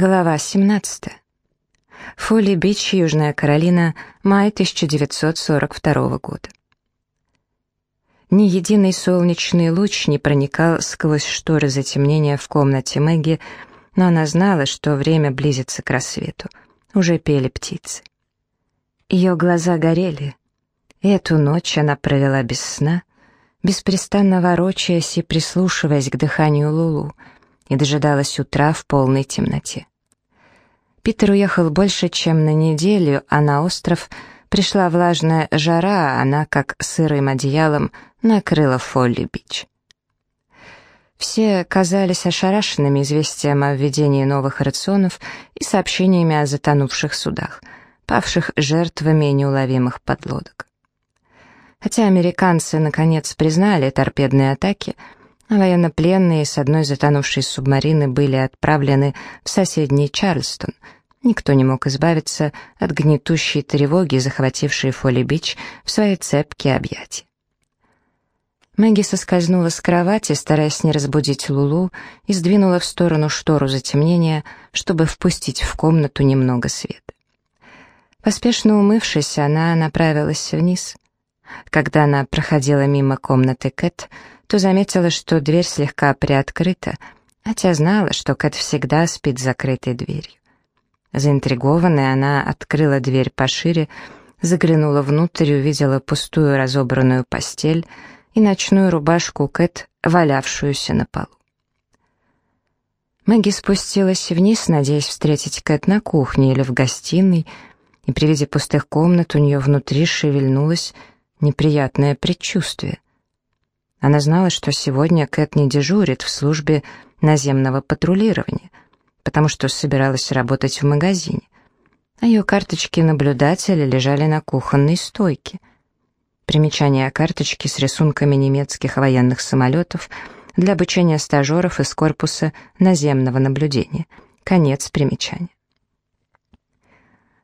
Глава 17. Фолли-Бич, Южная Каролина, май 1942 года. Ни единый солнечный луч не проникал сквозь шторы затемнения в комнате Мэгги, но она знала, что время близится к рассвету. Уже пели птицы. Ее глаза горели. Эту ночь она провела без сна, беспрестанно ворочаясь и прислушиваясь к дыханию Лулу — и дожидалась утра в полной темноте. Питер уехал больше, чем на неделю, а на остров пришла влажная жара, а она, как сырым одеялом, накрыла Фолли-Бич. Все казались ошарашенными известием о введении новых рационов и сообщениями о затонувших судах, павших жертвами неуловимых подлодок. Хотя американцы наконец признали торпедные атаки — Военнопленные с одной затонувшей субмарины были отправлены в соседний Чарльстон. Никто не мог избавиться от гнетущей тревоги, захватившей Фолли-Бич в свои цепкие объятия. Мэгги соскользнула с кровати, стараясь не разбудить Лулу, и сдвинула в сторону штору затемнения, чтобы впустить в комнату немного света. Поспешно умывшись, она направилась вниз. Когда она проходила мимо комнаты Кэт, то заметила, что дверь слегка приоткрыта, хотя знала, что Кэт всегда спит с закрытой дверью. Заинтригованная, она открыла дверь пошире, заглянула внутрь и увидела пустую разобранную постель и ночную рубашку Кэт, валявшуюся на полу. Мэгги спустилась вниз, надеясь встретить Кэт на кухне или в гостиной, и при виде пустых комнат у нее внутри шевельнулось неприятное предчувствие. Она знала, что сегодня Кэт не дежурит в службе наземного патрулирования, потому что собиралась работать в магазине, а ее карточки наблюдателя лежали на кухонной стойке. Примечание о карточке с рисунками немецких военных самолетов для обучения стажеров из корпуса наземного наблюдения. Конец примечания.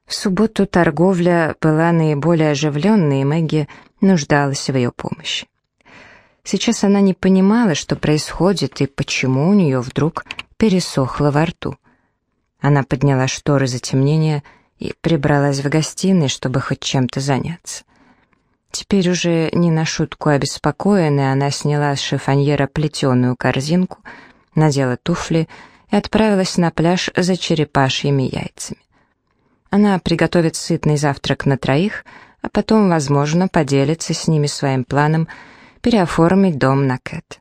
В субботу торговля была наиболее оживленной, и Мэгги нуждалась в ее помощи. Сейчас она не понимала, что происходит и почему у нее вдруг пересохло во рту. Она подняла шторы затемнения и прибралась в гостиной, чтобы хоть чем-то заняться. Теперь уже не на шутку обеспокоенная, она сняла с шифоньера плетеную корзинку, надела туфли и отправилась на пляж за черепашьими яйцами. Она приготовит сытный завтрак на троих, а потом, возможно, поделится с ними своим планом — переоформить дом на Кэт.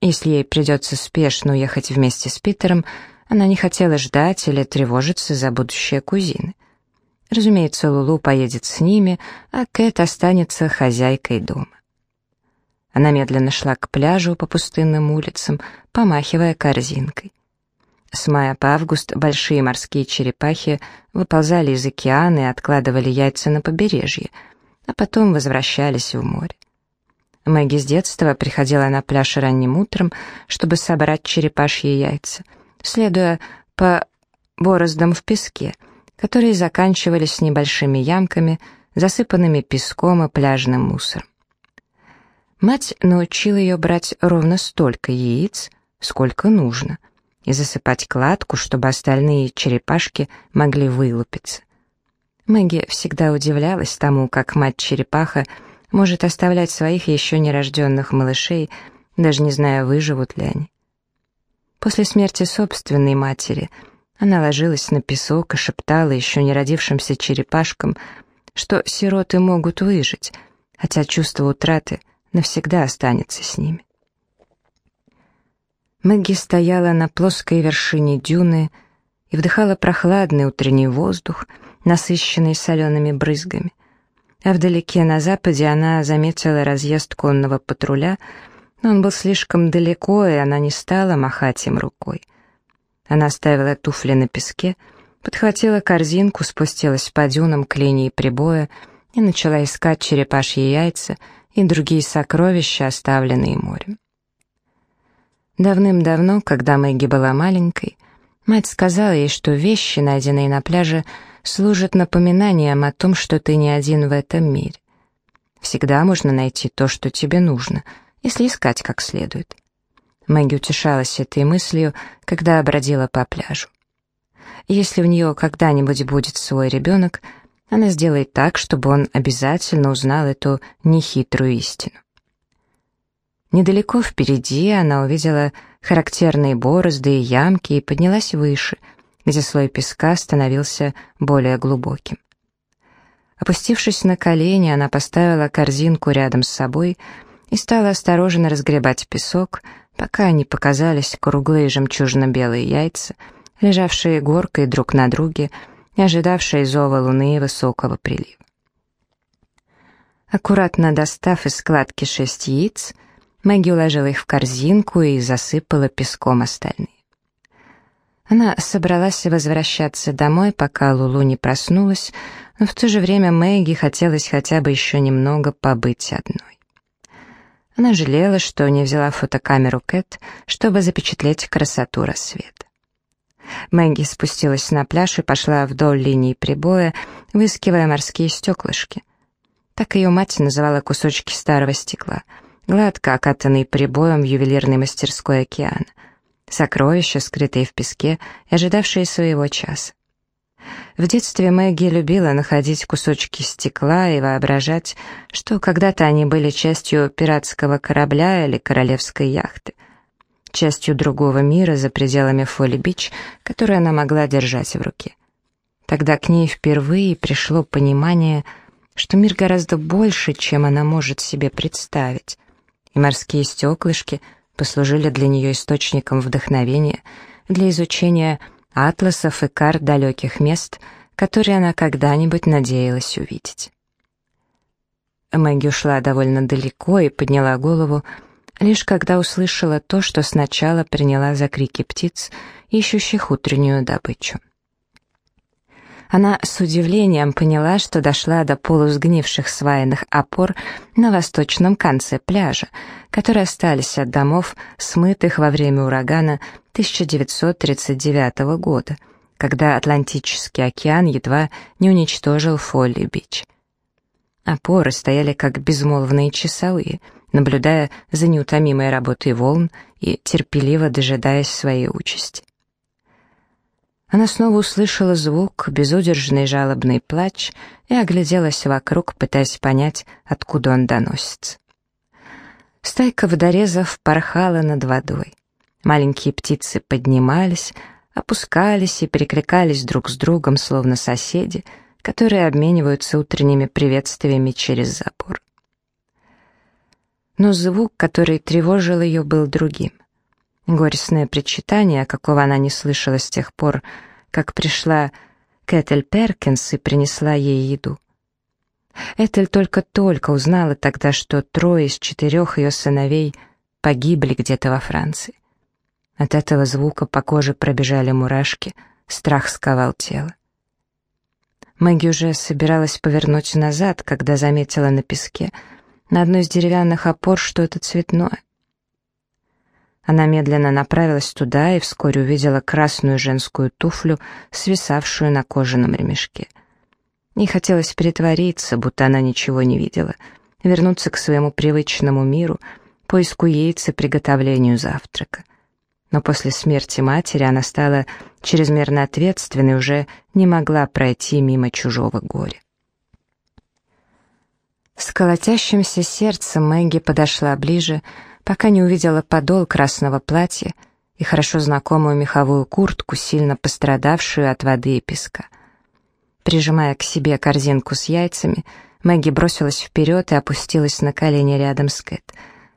Если ей придется спешно уехать вместе с Питером, она не хотела ждать или тревожиться за будущее кузины. Разумеется, Лулу поедет с ними, а Кэт останется хозяйкой дома. Она медленно шла к пляжу по пустынным улицам, помахивая корзинкой. С мая по август большие морские черепахи выползали из океана и откладывали яйца на побережье, а потом возвращались в море. Мэгги с детства приходила на пляж ранним утром, чтобы собрать черепашьи яйца, следуя по бороздам в песке, которые заканчивались небольшими ямками, засыпанными песком и пляжным мусором. Мать научила ее брать ровно столько яиц, сколько нужно, и засыпать кладку, чтобы остальные черепашки могли вылупиться. Мэгги всегда удивлялась тому, как мать-черепаха может оставлять своих еще нерожденных малышей, даже не зная, выживут ли они. После смерти собственной матери она ложилась на песок и шептала еще не родившимся черепашкам, что сироты могут выжить, хотя чувство утраты навсегда останется с ними. Мэгги стояла на плоской вершине дюны и вдыхала прохладный утренний воздух, насыщенный солеными брызгами а вдалеке на западе она заметила разъезд конного патруля, но он был слишком далеко, и она не стала махать им рукой. Она оставила туфли на песке, подхватила корзинку, спустилась по дюнам к линии прибоя и начала искать черепашьи яйца и другие сокровища, оставленные морем. Давным-давно, когда Мэгги была маленькой, мать сказала ей, что вещи, найденные на пляже, служит напоминанием о том, что ты не один в этом мире. Всегда можно найти то, что тебе нужно, если искать как следует. Мэгги утешалась этой мыслью, когда бродила по пляжу. Если у нее когда-нибудь будет свой ребенок, она сделает так, чтобы он обязательно узнал эту нехитрую истину. Недалеко впереди она увидела характерные борозды и ямки и поднялась выше, где слой песка становился более глубоким. Опустившись на колени, она поставила корзинку рядом с собой и стала осторожно разгребать песок, пока не показались круглые жемчужно-белые яйца, лежавшие горкой друг на друге и ожидавшие зова луны и высокого прилива. Аккуратно достав из складки шесть яиц, Мэгги уложила их в корзинку и засыпала песком остальные. Она собралась возвращаться домой, пока Лулу не проснулась, но в то же время Мэгги хотелось хотя бы еще немного побыть одной. Она жалела, что не взяла фотокамеру Кэт, чтобы запечатлеть красоту рассвета. Мэгги спустилась на пляж и пошла вдоль линии прибоя, выискивая морские стеклышки. Так ее мать называла кусочки старого стекла, гладко окатанные прибоем в ювелирной мастерской океана. Сокровища, скрытые в песке и ожидавшие своего часа. В детстве Мэгги любила находить кусочки стекла и воображать, что когда-то они были частью пиратского корабля или королевской яхты, частью другого мира за пределами Фолли-Бич, который она могла держать в руке. Тогда к ней впервые пришло понимание, что мир гораздо больше, чем она может себе представить, и морские стеклышки послужили для нее источником вдохновения для изучения атласов и карт далеких мест, которые она когда-нибудь надеялась увидеть. Мэгги ушла довольно далеко и подняла голову, лишь когда услышала то, что сначала приняла за крики птиц, ищущих утреннюю добычу. Она с удивлением поняла, что дошла до полусгнивших свайных опор на восточном конце пляжа, которые остались от домов, смытых во время урагана 1939 года, когда Атлантический океан едва не уничтожил Фолли-Бич. Опоры стояли как безмолвные часовые, наблюдая за неутомимой работой волн и терпеливо дожидаясь своей участи. Она снова услышала звук, безудержный жалобный плач, и огляделась вокруг, пытаясь понять, откуда он доносится. Стайка водорезов порхала над водой. Маленькие птицы поднимались, опускались и перекликались друг с другом, словно соседи, которые обмениваются утренними приветствиями через забор. Но звук, который тревожил ее, был другим. Горестное причитание, какого она не слышала с тех пор, как пришла Кэтель Перкинс и принесла ей еду. Этель только-только узнала тогда, что трое из четырех ее сыновей погибли где-то во Франции. От этого звука по коже пробежали мурашки, страх сковал тело. Мэгги уже собиралась повернуть назад, когда заметила на песке на одной из деревянных опор что-то цветное. Она медленно направилась туда и вскоре увидела красную женскую туфлю, свисавшую на кожаном ремешке. Ей хотелось притвориться, будто она ничего не видела, вернуться к своему привычному миру, поиску яиц и приготовлению завтрака. Но после смерти матери она стала чрезмерно ответственной, уже не могла пройти мимо чужого горя. С колотящимся сердцем Мэгги подошла ближе, пока не увидела подол красного платья и хорошо знакомую меховую куртку, сильно пострадавшую от воды и песка. Прижимая к себе корзинку с яйцами, Мэгги бросилась вперед и опустилась на колени рядом с Кэт,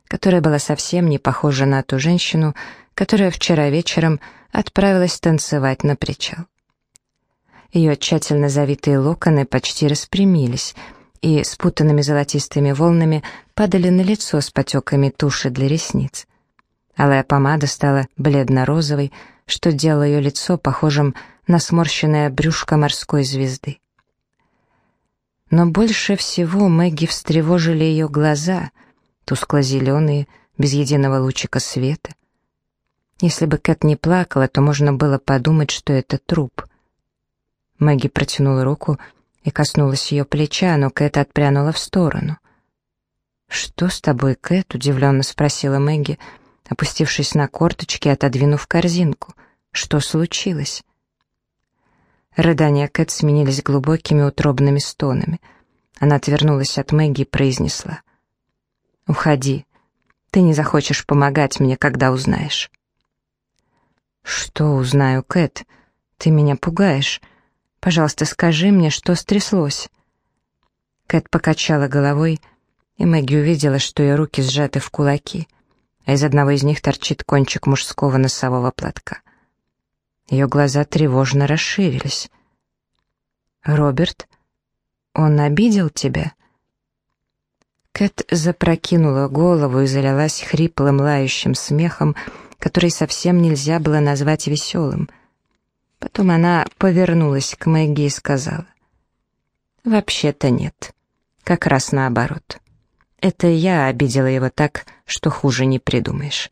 которая была совсем не похожа на ту женщину, которая вчера вечером отправилась танцевать на причал. Ее тщательно завитые локоны почти распрямились — и спутанными золотистыми волнами падали на лицо с потеками туши для ресниц. Алая помада стала бледно-розовой, что делало ее лицо похожим на сморщенное брюшко морской звезды. Но больше всего Мэгги встревожили ее глаза, тускло-зеленые, без единого лучика света. Если бы Кэт не плакала, то можно было подумать, что это труп. Мэгги протянула руку и коснулась ее плеча, но Кэт отпрянула в сторону. «Что с тобой, Кэт?» — удивленно спросила Мэгги, опустившись на корточки, отодвинув корзинку. «Что случилось?» Рыдания Кэт сменились глубокими утробными стонами. Она отвернулась от Мэгги и произнесла. «Уходи. Ты не захочешь помогать мне, когда узнаешь». «Что узнаю, Кэт? Ты меня пугаешь. Пожалуйста, скажи мне, что стряслось?» Кэт покачала головой, и Мэгги увидела, что ее руки сжаты в кулаки, а из одного из них торчит кончик мужского носового платка. Ее глаза тревожно расширились. «Роберт, он обидел тебя?» Кэт запрокинула голову и залилась хриплым лающим смехом, который совсем нельзя было назвать веселым. Потом она повернулась к Мэгги и сказала, «Вообще-то нет, как раз наоборот. Это я обидела его так, что хуже не придумаешь».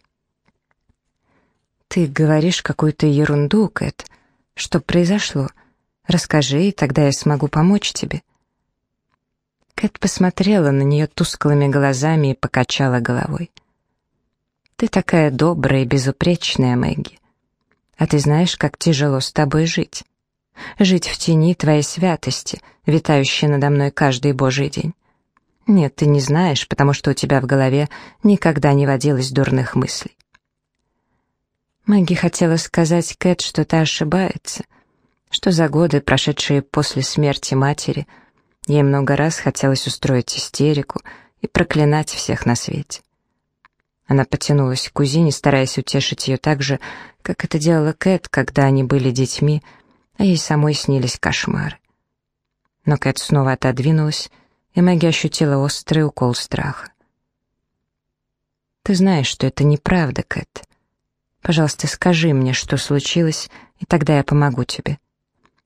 «Ты говоришь какую-то ерунду, Кэт. Что произошло? Расскажи, и тогда я смогу помочь тебе». Кэт посмотрела на нее тусклыми глазами и покачала головой. «Ты такая добрая и безупречная, Мэгги. А ты знаешь, как тяжело с тобой жить. Жить в тени твоей святости, витающей надо мной каждый божий день. Нет, ты не знаешь, потому что у тебя в голове никогда не водилось дурных мыслей. Мэгги хотела сказать Кэт, что та ошибается, что за годы, прошедшие после смерти матери, ей много раз хотелось устроить истерику и проклинать всех на свете. Она потянулась к кузине, стараясь утешить ее так же, как это делала Кэт, когда они были детьми, а ей самой снились кошмары. Но Кэт снова отодвинулась, и Мэгги ощутила острый укол страха. «Ты знаешь, что это неправда, Кэт. Пожалуйста, скажи мне, что случилось, и тогда я помогу тебе.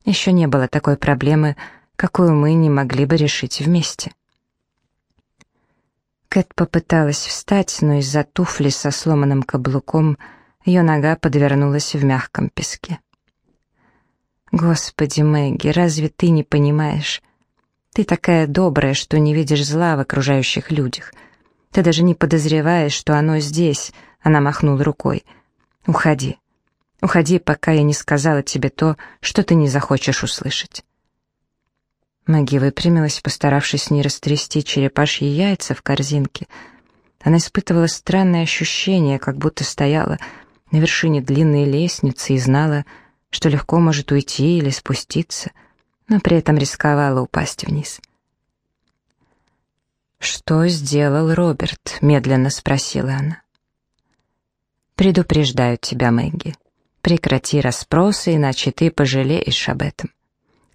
Еще не было такой проблемы, какую мы не могли бы решить вместе». Кэт попыталась встать, но из-за туфли со сломанным каблуком ее нога подвернулась в мягком песке. «Господи, Мэгги, разве ты не понимаешь? Ты такая добрая, что не видишь зла в окружающих людях. Ты даже не подозреваешь, что оно здесь», — она махнула рукой — Уходи. Уходи, пока я не сказала тебе то, что ты не захочешь услышать. Маги выпрямилась, постаравшись не растрясти черепашьи яйца в корзинке. Она испытывала странное ощущение, как будто стояла на вершине длинной лестницы и знала, что легко может уйти или спуститься, но при этом рисковала упасть вниз. «Что сделал Роберт?» — медленно спросила она. Предупреждаю тебя, Мэгги. Прекрати расспросы, иначе ты пожалеешь об этом.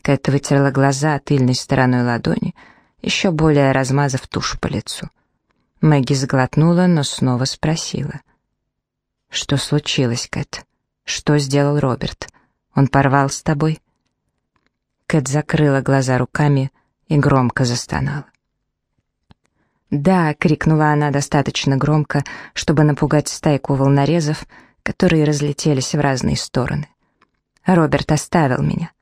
Кэт вытерла глаза тыльной стороной ладони, еще более размазав тушь по лицу. Мэгги сглотнула, но снова спросила. «Что случилось, Кэт? Что сделал Роберт? Он порвал с тобой?» Кэт закрыла глаза руками и громко застонала. «Да!» — крикнула она достаточно громко, чтобы напугать стайку волнорезов, которые разлетелись в разные стороны. «Роберт оставил меня.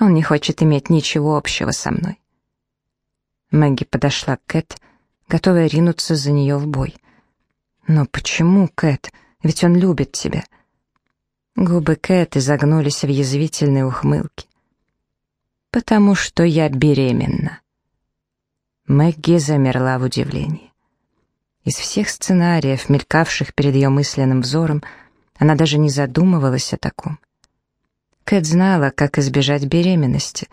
Он не хочет иметь ничего общего со мной». Мэгги подошла к Кэт, готовая ринуться за нее в бой. «Но почему, Кэт? Ведь он любит тебя». Губы Кэт изогнулись в язвительной ухмылке. «Потому что я беременна». Мэгги замерла в удивлении. Из всех сценариев, мелькавших перед ее мысленным взором, она даже не задумывалась о таком. Кэт знала, как избежать беременности.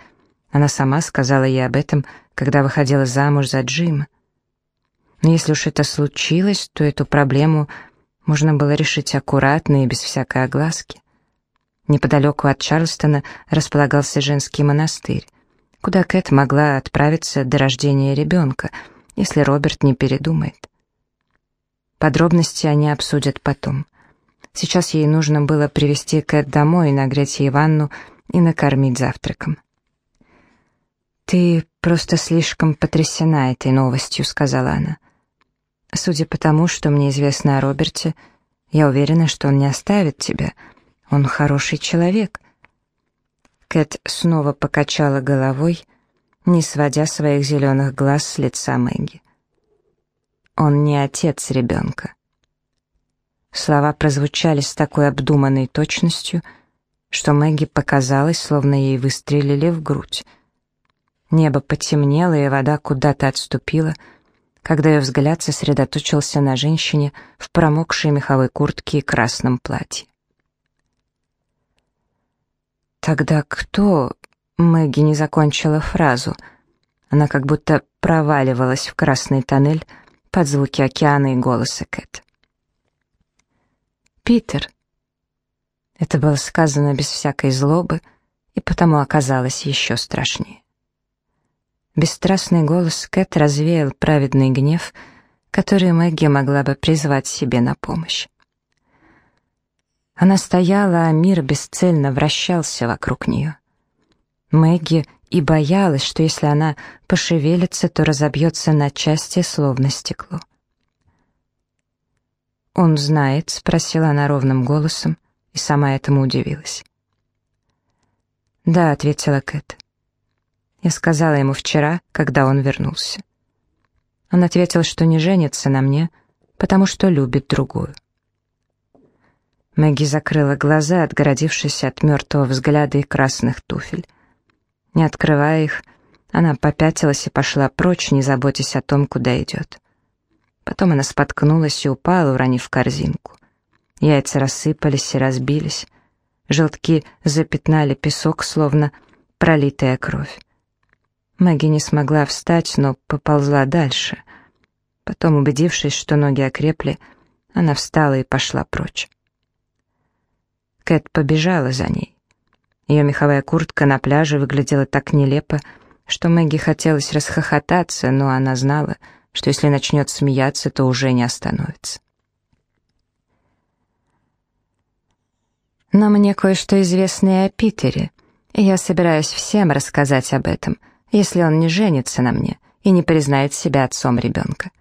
Она сама сказала ей об этом, когда выходила замуж за Джима. Но если уж это случилось, то эту проблему можно было решить аккуратно и без всякой огласки. Неподалеку от Чарльстона располагался женский монастырь куда Кэт могла отправиться до рождения ребенка, если Роберт не передумает. Подробности они обсудят потом. Сейчас ей нужно было привести Кэт домой, нагреть ей ванну и накормить завтраком. «Ты просто слишком потрясена этой новостью», — сказала она. «Судя по тому, что мне известно о Роберте, я уверена, что он не оставит тебя. Он хороший человек». Кэт снова покачала головой, не сводя своих зеленых глаз с лица Мэгги. «Он не отец ребенка». Слова прозвучали с такой обдуманной точностью, что Мэгги показалось, словно ей выстрелили в грудь. Небо потемнело, и вода куда-то отступила, когда ее взгляд сосредоточился на женщине в промокшей меховой куртке и красном платье. «Тогда кто?» Мэгги не закончила фразу. Она как будто проваливалась в красный тоннель под звуки океана и голоса Кэт. «Питер». Это было сказано без всякой злобы и потому оказалось еще страшнее. Бесстрастный голос Кэт развеял праведный гнев, который Мэгги могла бы призвать себе на помощь. Она стояла, а мир бесцельно вращался вокруг нее. Мэгги и боялась, что если она пошевелится, то разобьется на части, словно стекло. «Он знает?» — спросила она ровным голосом, и сама этому удивилась. «Да», — ответила Кэт. Я сказала ему вчера, когда он вернулся. Он ответил, что не женится на мне, потому что любит другую. Мэгги закрыла глаза, отгородившись от мертвого взгляда и красных туфель. Не открывая их, она попятилась и пошла прочь, не заботясь о том, куда идет. Потом она споткнулась и упала, уронив корзинку. Яйца рассыпались и разбились. Желтки запятнали песок, словно пролитая кровь. Мэгги не смогла встать, но поползла дальше. Потом, убедившись, что ноги окрепли, она встала и пошла прочь. Кэт побежала за ней. Ее меховая куртка на пляже выглядела так нелепо, что Мэгги хотелось расхохотаться, но она знала, что если начнет смеяться, то уже не остановится. Но мне кое-что известно и о Питере, и я собираюсь всем рассказать об этом, если он не женится на мне и не признает себя отцом ребенка.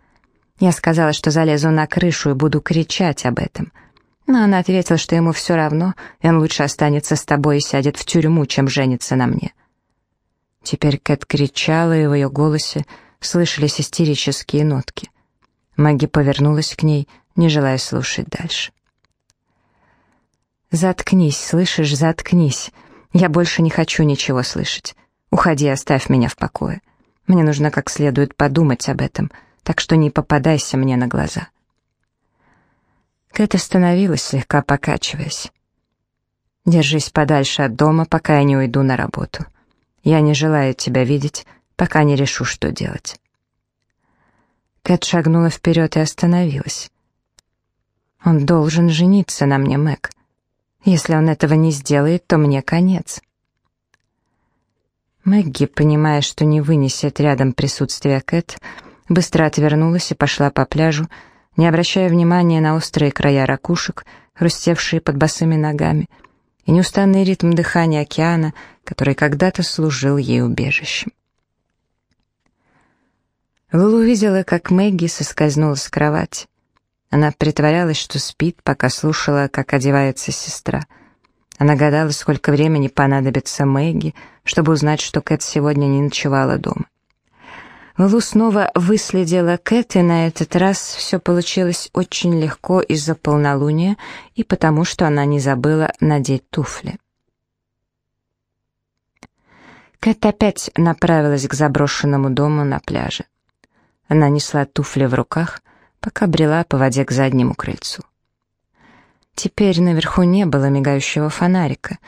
Я сказала, что залезу на крышу и буду кричать об этом — но она ответила, что ему все равно, и он лучше останется с тобой и сядет в тюрьму, чем женится на мне. Теперь Кэт кричала, и в ее голосе слышались истерические нотки. Маги повернулась к ней, не желая слушать дальше. «Заткнись, слышишь, заткнись. Я больше не хочу ничего слышать. Уходи, оставь меня в покое. Мне нужно как следует подумать об этом, так что не попадайся мне на глаза». Кэт остановилась, слегка покачиваясь. «Держись подальше от дома, пока я не уйду на работу. Я не желаю тебя видеть, пока не решу, что делать». Кэт шагнула вперед и остановилась. «Он должен жениться на мне, Мэг. Если он этого не сделает, то мне конец». Мэгги, понимая, что не вынесет рядом присутствия Кэт, быстро отвернулась и пошла по пляжу, не обращая внимания на острые края ракушек, хрустевшие под босыми ногами, и неустанный ритм дыхания океана, который когда-то служил ей убежищем. Лулу увидела, как Мэгги соскользнула с кровати. Она притворялась, что спит, пока слушала, как одевается сестра. Она гадала, сколько времени понадобится Мэгги, чтобы узнать, что Кэт сегодня не ночевала дома. Лу снова выследила Кэт, и на этот раз все получилось очень легко из-за полнолуния и потому, что она не забыла надеть туфли. Кэт опять направилась к заброшенному дому на пляже. Она несла туфли в руках, пока брела по воде к заднему крыльцу. Теперь наверху не было мигающего фонарика,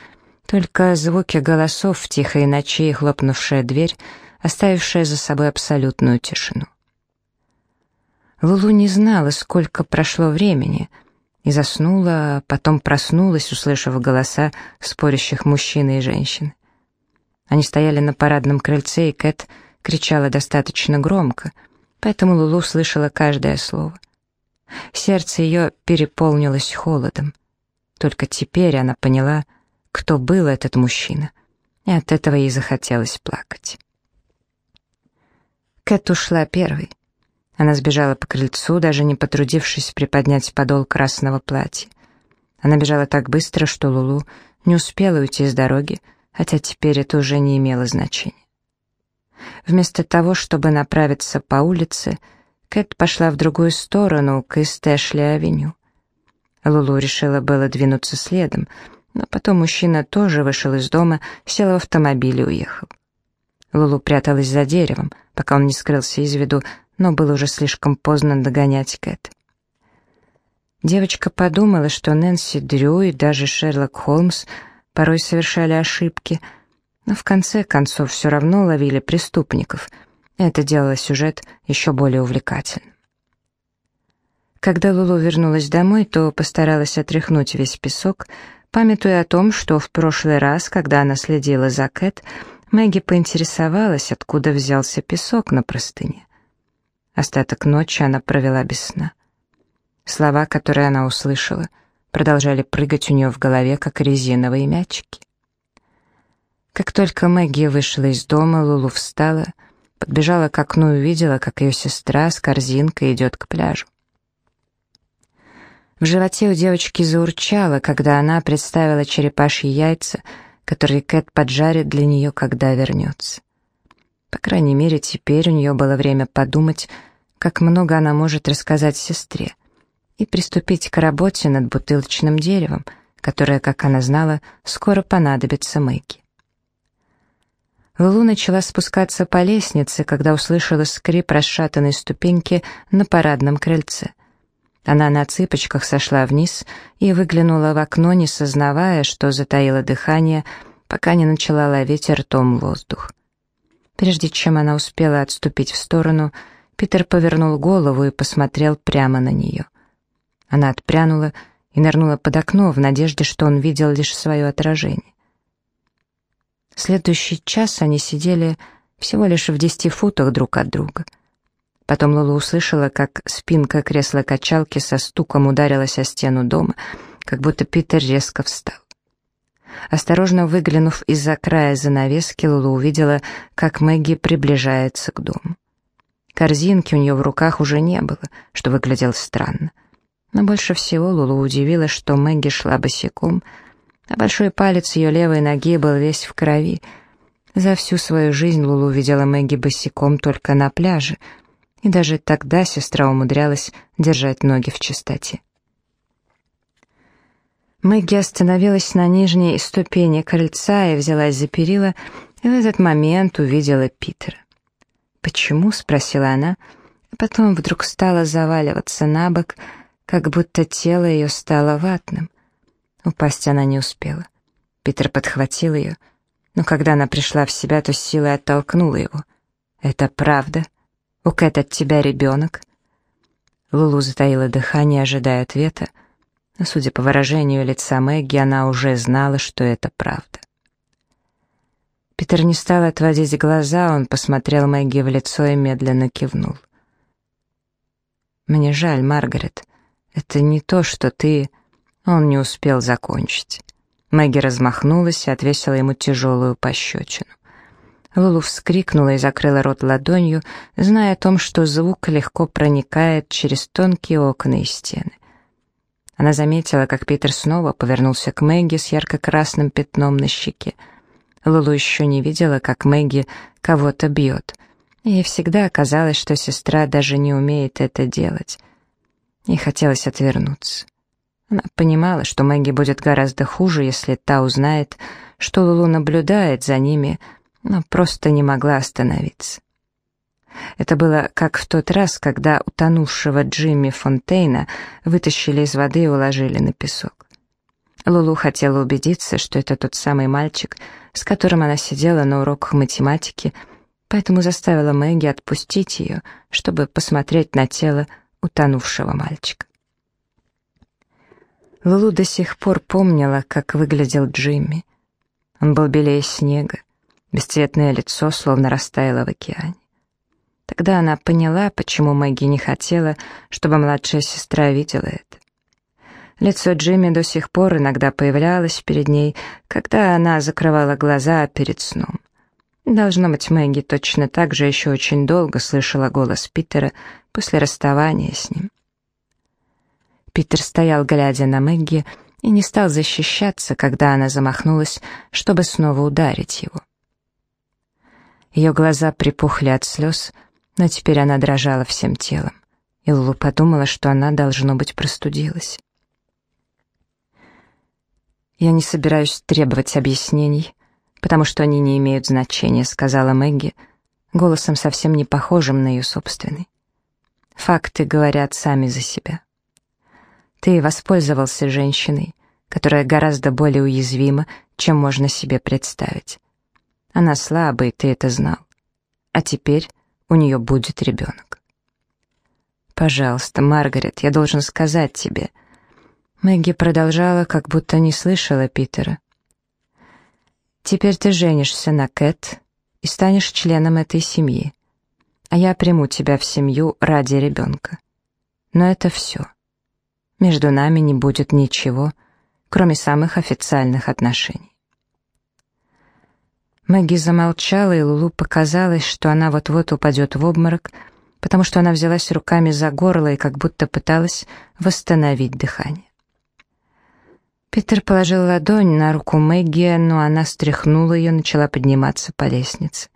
только звуки голосов в тихой ночи хлопнувшая дверь — оставившая за собой абсолютную тишину. Лулу не знала, сколько прошло времени, и заснула, а потом проснулась, услышав голоса спорящих мужчин и женщин. Они стояли на парадном крыльце, и Кэт кричала достаточно громко, поэтому Лулу слышала каждое слово. Сердце ее переполнилось холодом. Только теперь она поняла, кто был этот мужчина, и от этого ей захотелось плакать. Кэт ушла первой. Она сбежала по крыльцу, даже не потрудившись приподнять подол красного платья. Она бежала так быстро, что Лулу не успела уйти с дороги, хотя теперь это уже не имело значения. Вместо того, чтобы направиться по улице, Кэт пошла в другую сторону, к Истэшли-авеню. Лулу решила было двинуться следом, Но потом мужчина тоже вышел из дома, сел в автомобиль и уехал. Лулу пряталась за деревом, пока он не скрылся из виду, но было уже слишком поздно догонять Кэт. Девочка подумала, что Нэнси Дрю и даже Шерлок Холмс порой совершали ошибки, но в конце концов все равно ловили преступников. Это делало сюжет еще более увлекательным. Когда Лулу вернулась домой, то постаралась отряхнуть весь песок, памятуя о том, что в прошлый раз, когда она следила за Кэт, Мэгги поинтересовалась, откуда взялся песок на простыне. Остаток ночи она провела без сна. Слова, которые она услышала, продолжали прыгать у нее в голове, как резиновые мячики. Как только Мэгги вышла из дома, Лулу встала, подбежала к окну и увидела, как ее сестра с корзинкой идет к пляжу. В животе у девочки заурчало, когда она представила черепашьи яйца, которые Кэт поджарит для нее, когда вернется. По крайней мере, теперь у нее было время подумать, как много она может рассказать сестре, и приступить к работе над бутылочным деревом, которое, как она знала, скоро понадобится Мэгги. Лулу начала спускаться по лестнице, когда услышала скрип расшатанной ступеньки на парадном крыльце. Она на цыпочках сошла вниз и выглянула в окно, не сознавая, что затаила дыхание, пока не начала ловить ртом воздух. Прежде чем она успела отступить в сторону, Питер повернул голову и посмотрел прямо на нее. Она отпрянула и нырнула под окно в надежде, что он видел лишь свое отражение. Следующий час они сидели всего лишь в десяти футах друг от друга. Потом Лола услышала, как спинка кресла-качалки со стуком ударилась о стену дома, как будто Питер резко встал. Осторожно выглянув из-за края занавески, Лула увидела, как Мэгги приближается к дому. Корзинки у нее в руках уже не было, что выглядело странно. Но больше всего Лулу удивило, что Мэгги шла босиком, а большой палец ее левой ноги был весь в крови. За всю свою жизнь Лулу видела Мэгги босиком только на пляже, и даже тогда сестра умудрялась держать ноги в чистоте. Мэгги остановилась на нижней ступени крыльца и взялась за перила, и в этот момент увидела Питера. «Почему?» — спросила она, а потом вдруг стала заваливаться на бок, — как будто тело ее стало ватным. Упасть она не успела. Питер подхватил ее, но когда она пришла в себя, то силой оттолкнула его. «Это правда? У Кэт от тебя ребенок?» Лулу затаила дыхание, ожидая ответа, но, судя по выражению лица Мэгги, она уже знала, что это правда. Питер не стал отводить глаза, он посмотрел Мэгги в лицо и медленно кивнул. «Мне жаль, Маргарет. «Это не то, что ты...» Он не успел закончить. Мэгги размахнулась и отвесила ему тяжелую пощечину. Лулу вскрикнула и закрыла рот ладонью, зная о том, что звук легко проникает через тонкие окна и стены. Она заметила, как Питер снова повернулся к Мэгги с ярко-красным пятном на щеке. Лулу еще не видела, как Мэгги кого-то бьет. Ей всегда казалось, что сестра даже не умеет это делать. Ей хотелось отвернуться. Она понимала, что Мэгги будет гораздо хуже, если та узнает, что Лулу наблюдает за ними, но просто не могла остановиться. Это было как в тот раз, когда утонувшего Джимми Фонтейна вытащили из воды и уложили на песок. Лулу хотела убедиться, что это тот самый мальчик, с которым она сидела на уроках математики, поэтому заставила Мэгги отпустить ее, чтобы посмотреть на тело утонувшего мальчика. Лулу до сих пор помнила, как выглядел Джимми. Он был белее снега, бесцветное лицо словно растаяло в океане. Тогда она поняла, почему Мэгги не хотела, чтобы младшая сестра видела это. Лицо Джимми до сих пор иногда появлялось перед ней, когда она закрывала глаза перед сном. Должно быть, Мэгги точно так же еще очень долго слышала голос Питера после расставания с ним. Питер стоял, глядя на Мэгги, и не стал защищаться, когда она замахнулась, чтобы снова ударить его. Ее глаза припухли от слез, но теперь она дрожала всем телом, и Лулу подумала, что она, должно быть, простудилась. «Я не собираюсь требовать объяснений, потому что они не имеют значения», — сказала Мэгги, голосом совсем не похожим на ее собственный. «Факты говорят сами за себя. Ты воспользовался женщиной, которая гораздо более уязвима, чем можно себе представить. Она слабая, и ты это знал. А теперь у нее будет ребенок. «Пожалуйста, Маргарет, я должен сказать тебе». Мэгги продолжала, как будто не слышала Питера. «Теперь ты женишься на Кэт и станешь членом этой семьи, а я приму тебя в семью ради ребенка. Но это все. Между нами не будет ничего, кроме самых официальных отношений. Мэгги замолчала, и Лулу показалось, что она вот-вот упадет в обморок, потому что она взялась руками за горло и как будто пыталась восстановить дыхание. Питер положил ладонь на руку Мэгги, но она стряхнула ее и начала подниматься по лестнице.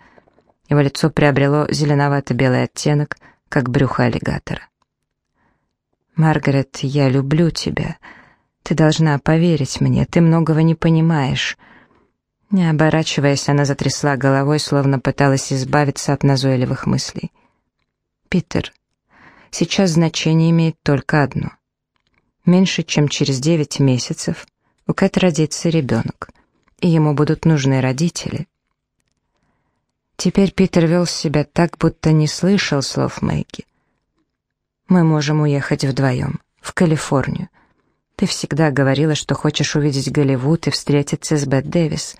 Его лицо приобрело зеленовато-белый оттенок, как брюхо аллигатора. «Маргарет, я люблю тебя», ты должна поверить мне, ты многого не понимаешь». Не оборачиваясь, она затрясла головой, словно пыталась избавиться от назойливых мыслей. «Питер, сейчас значение имеет только одно. Меньше чем через девять месяцев у Кэт родится ребенок, и ему будут нужны родители». Теперь Питер вел себя так, будто не слышал слов Мэгги. «Мы можем уехать вдвоем, в Калифорнию. Ты всегда говорила, что хочешь увидеть Голливуд и встретиться с Бет Дэвис.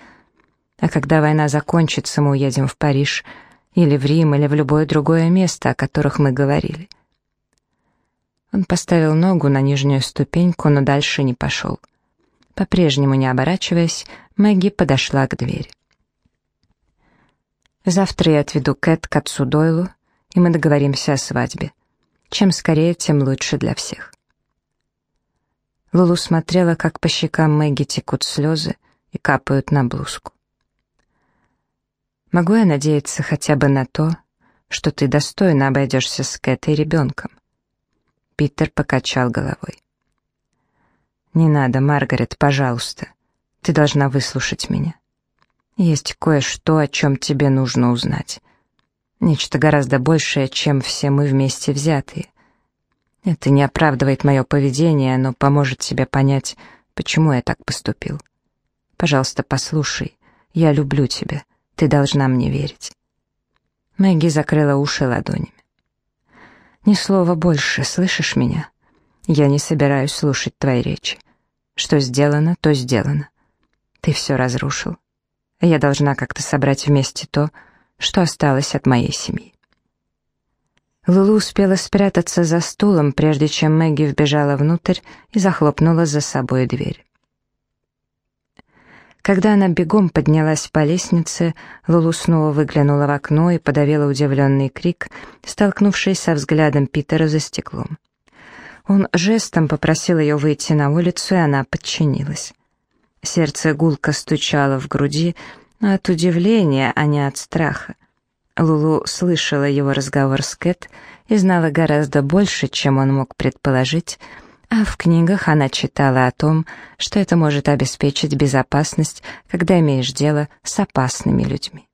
А когда война закончится, мы уедем в Париж или в Рим или в любое другое место, о которых мы говорили. Он поставил ногу на нижнюю ступеньку, но дальше не пошел. По-прежнему не оборачиваясь, Мэгги подошла к двери. «Завтра я отведу Кэт к отцу Дойлу, и мы договоримся о свадьбе. Чем скорее, тем лучше для всех». Лулу смотрела, как по щекам Мэгги текут слезы и капают на блузку. «Могу я надеяться хотя бы на то, что ты достойно обойдешься с Кэтой и ребенком?» Питер покачал головой. «Не надо, Маргарет, пожалуйста. Ты должна выслушать меня. Есть кое-что, о чем тебе нужно узнать. Нечто гораздо большее, чем все мы вместе взятые. Это не оправдывает мое поведение, но поможет себе понять, почему я так поступил. Пожалуйста, послушай. Я люблю тебя. Ты должна мне верить. Мэгги закрыла уши ладонями. «Ни слова больше, слышишь меня? Я не собираюсь слушать твои речи. Что сделано, то сделано. Ты все разрушил. Я должна как-то собрать вместе то, что осталось от моей семьи. Лулу успела спрятаться за стулом, прежде чем Мэгги вбежала внутрь и захлопнула за собой дверь. Когда она бегом поднялась по лестнице, Лулу снова выглянула в окно и подавила удивленный крик, столкнувшись со взглядом Питера за стеклом. Он жестом попросил ее выйти на улицу, и она подчинилась. Сердце гулко стучало в груди, но от удивления, а не от страха. Лулу слышала его разговор с Кэт и знала гораздо больше, чем он мог предположить, а в книгах она читала о том, что это может обеспечить безопасность, когда имеешь дело с опасными людьми.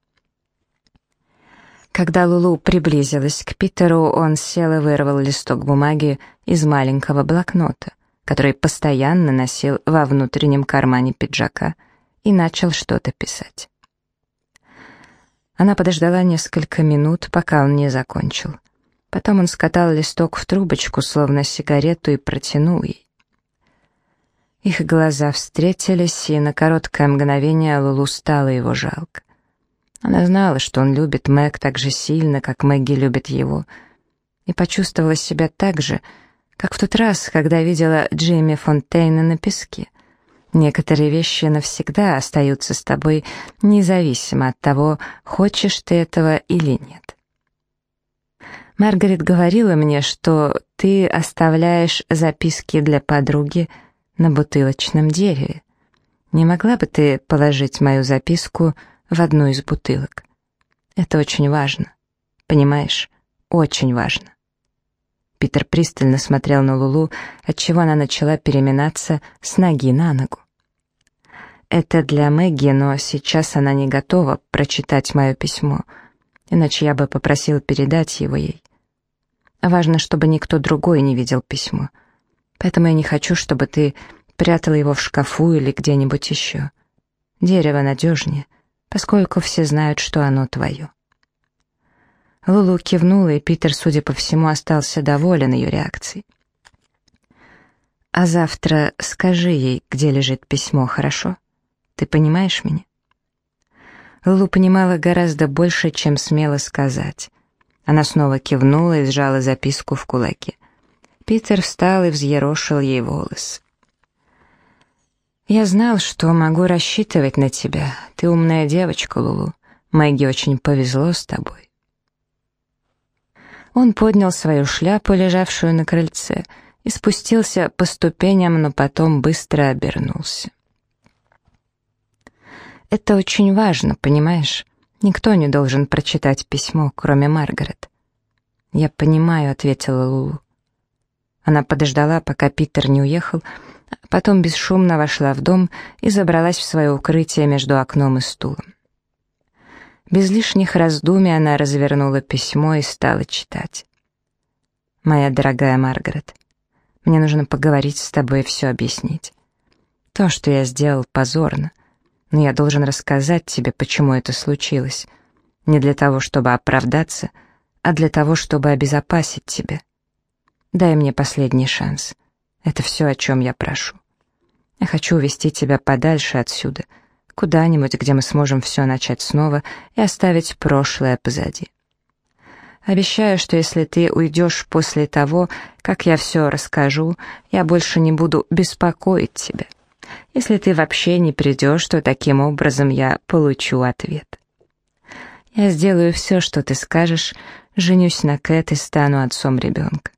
Когда Лулу приблизилась к Питеру, он сел и вырвал листок бумаги из маленького блокнота, который постоянно носил во внутреннем кармане пиджака, и начал что-то писать. Она подождала несколько минут, пока он не закончил. Потом он скатал листок в трубочку, словно сигарету, и протянул ей. Их глаза встретились, и на короткое мгновение Лулу стало его жалко. Она знала, что он любит Мэг так же сильно, как Мэгги любит его, и почувствовала себя так же, как в тот раз, когда видела Джейми Фонтейна на песке — Некоторые вещи навсегда остаются с тобой, независимо от того, хочешь ты этого или нет. Маргарет говорила мне, что ты оставляешь записки для подруги на бутылочном дереве. Не могла бы ты положить мою записку в одну из бутылок? Это очень важно. Понимаешь? Очень важно. Питер пристально смотрел на Лулу, отчего она начала переминаться с ноги на ногу. Это для Мэгги, но сейчас она не готова прочитать мое письмо, иначе я бы попросил передать его ей. Важно, чтобы никто другой не видел письмо. Поэтому я не хочу, чтобы ты прятала его в шкафу или где-нибудь еще. Дерево надежнее, поскольку все знают, что оно твое. Лулу кивнула, и Питер, судя по всему, остался доволен ее реакцией. «А завтра скажи ей, где лежит письмо, хорошо? Ты понимаешь меня?» Лулу понимала гораздо больше, чем смела сказать. Она снова кивнула и сжала записку в кулаке. Питер встал и взъерошил ей волосы. «Я знал, что могу рассчитывать на тебя. Ты умная девочка, Лулу. Мэгги очень повезло с тобой». Он поднял свою шляпу, лежавшую на крыльце, и спустился по ступеням, но потом быстро обернулся. «Это очень важно, понимаешь? Никто не должен прочитать письмо, кроме Маргарет». «Я понимаю», — ответила Лулу. Она подождала, пока Питер не уехал, а потом бесшумно вошла в дом и забралась в свое укрытие между окном и стулом. Без лишних раздумий она развернула письмо и стала читать. «Моя дорогая Маргарет, мне нужно поговорить с тобой и все объяснить. То, что я сделал, позорно, но я должен рассказать тебе, почему это случилось. Не для того, чтобы оправдаться, а для того, чтобы обезопасить тебя. Дай мне последний шанс. Это все, о чем я прошу. Я хочу увести тебя подальше отсюда — куда-нибудь, где мы сможем все начать снова и оставить прошлое позади. Обещаю, что если ты уйдешь после того, как я все расскажу, я больше не буду беспокоить тебя. Если ты вообще не придешь, то таким образом я получу ответ. Я сделаю все, что ты скажешь, женюсь на Кэт и стану отцом ребенка.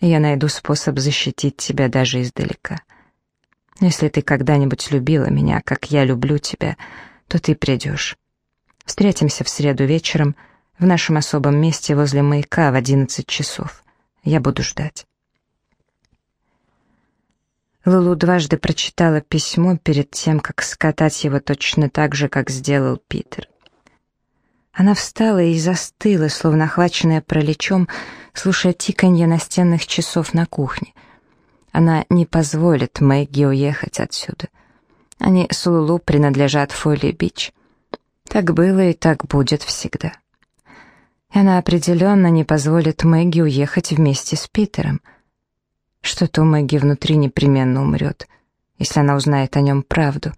Я найду способ защитить тебя даже издалека. Если ты когда-нибудь любила меня, как я люблю тебя, то ты придешь. Встретимся в среду вечером в нашем особом месте возле маяка в одиннадцать часов. Я буду ждать. Лулу дважды прочитала письмо перед тем, как скатать его точно так же, как сделал Питер. Она встала и застыла, словно охваченная пролечом, слушая тиканье настенных часов на кухне — она не позволит Мэгги уехать отсюда. Они с Лулу принадлежат Фолли-Бич. Так было и так будет всегда. И она определенно не позволит Мэгги уехать вместе с Питером. Что-то у Мэгги внутри непременно умрет, если она узнает о нем правду.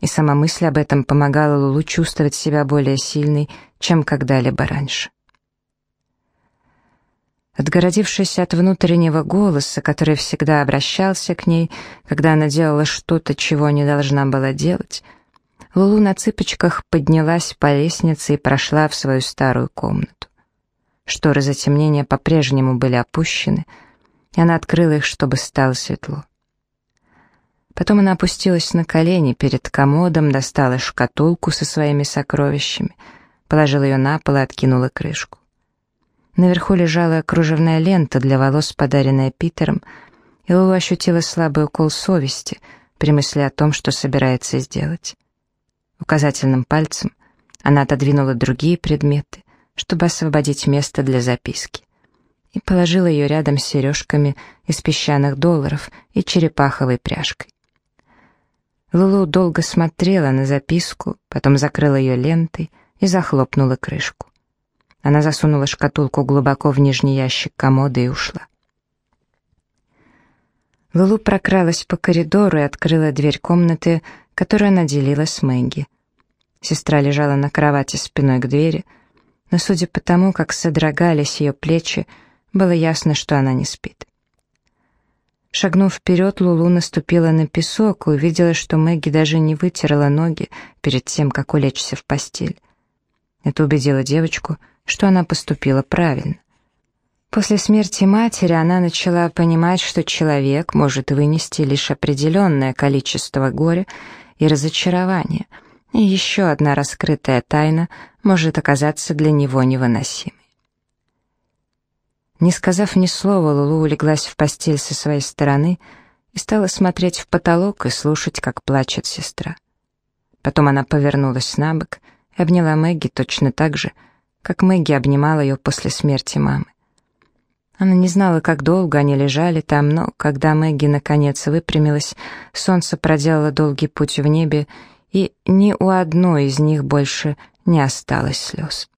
И сама мысль об этом помогала Лулу чувствовать себя более сильной, чем когда-либо раньше. Отгородившись от внутреннего голоса, который всегда обращался к ней, когда она делала что-то, чего не должна была делать, Лулу на цыпочках поднялась по лестнице и прошла в свою старую комнату. Шторы затемнения по-прежнему были опущены, и она открыла их, чтобы стало светло. Потом она опустилась на колени перед комодом, достала шкатулку со своими сокровищами, положила ее на пол и откинула крышку. Наверху лежала кружевная лента для волос, подаренная Питером, и Лулу ощутила слабый укол совести при мысли о том, что собирается сделать. Указательным пальцем она отодвинула другие предметы, чтобы освободить место для записки, и положила ее рядом с сережками из песчаных долларов и черепаховой пряжкой. Лулу долго смотрела на записку, потом закрыла ее лентой и захлопнула крышку. Она засунула шкатулку глубоко в нижний ящик комода и ушла. Лулу прокралась по коридору и открыла дверь комнаты, которую она делила с Мэгги. Сестра лежала на кровати спиной к двери, но, судя по тому, как содрогались ее плечи, было ясно, что она не спит. Шагнув вперед, Лулу наступила на песок и увидела, что Мэгги даже не вытерла ноги перед тем, как улечься в постель. Это убедило девочку — что она поступила правильно. После смерти матери она начала понимать, что человек может вынести лишь определенное количество горя и разочарования, и еще одна раскрытая тайна может оказаться для него невыносимой. Не сказав ни слова, Лулу улеглась в постель со своей стороны и стала смотреть в потолок и слушать, как плачет сестра. Потом она повернулась на бок и обняла Мэгги точно так же, как Мэгги обнимала ее после смерти мамы. Она не знала, как долго они лежали там, но когда Мэгги наконец выпрямилась, солнце проделало долгий путь в небе, и ни у одной из них больше не осталось слез.